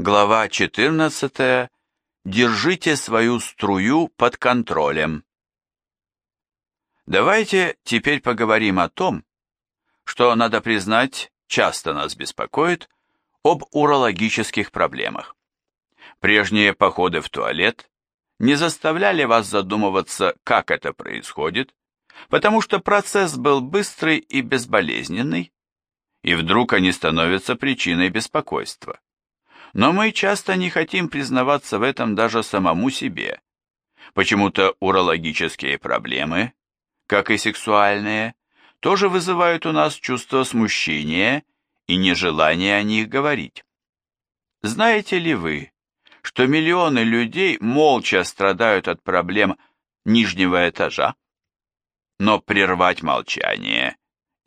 Глава 14. Держите свою струю под контролем. Давайте теперь поговорим о том, что, надо признать, часто нас беспокоит, об урологических проблемах. Прежние походы в туалет не заставляли вас задумываться, как это происходит, потому что процесс был быстрый и безболезненный, и вдруг они становятся причиной беспокойства. Но мы часто не хотим признаваться в этом даже самому себе. Почему-то урологические проблемы, как и сексуальные, тоже вызывают у нас чувство смущения и нежелания о них говорить. Знаете ли вы, что миллионы людей молча страдают от проблем нижнего этажа? Но прервать молчание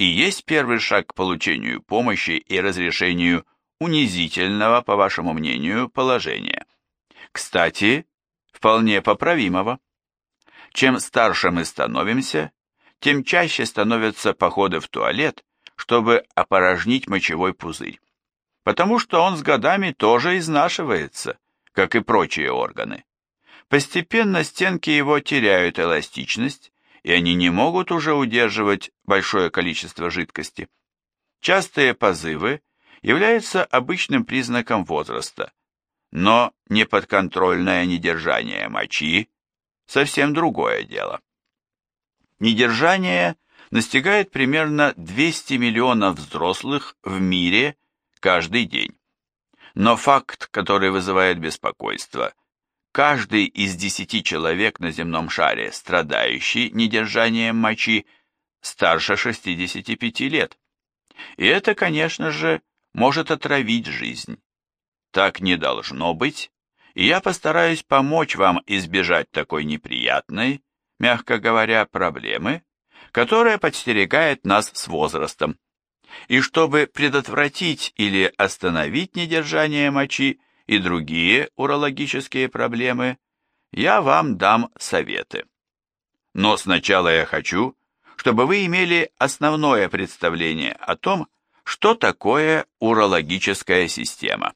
и есть первый шаг к получению помощи и разрешению унизительного, по вашему мнению, положения. Кстати, вполне поправимого. Чем старше мы становимся, тем чаще становятся походы в туалет, чтобы опорожнить мочевой пузырь. Потому что он с годами тоже изнашивается, как и прочие органы. Постепенно стенки его теряют эластичность, и они не могут уже удерживать большое количество жидкости. Частые позывы является обычным признаком возраста, но неподконтрольное недержание мочи – совсем другое дело. Недержание настигает примерно 200 миллионов взрослых в мире каждый день. Но факт, который вызывает беспокойство, каждый из десяти человек на земном шаре, страдающий недержанием мочи, старше 65 лет. И это, конечно же, может отравить жизнь. Так не должно быть, и я постараюсь помочь вам избежать такой неприятной, мягко говоря, проблемы, которая подстерегает нас с возрастом. И чтобы предотвратить или остановить недержание мочи и другие урологические проблемы, я вам дам советы. Но сначала я хочу, чтобы вы имели основное представление о том, что такое урологическая система?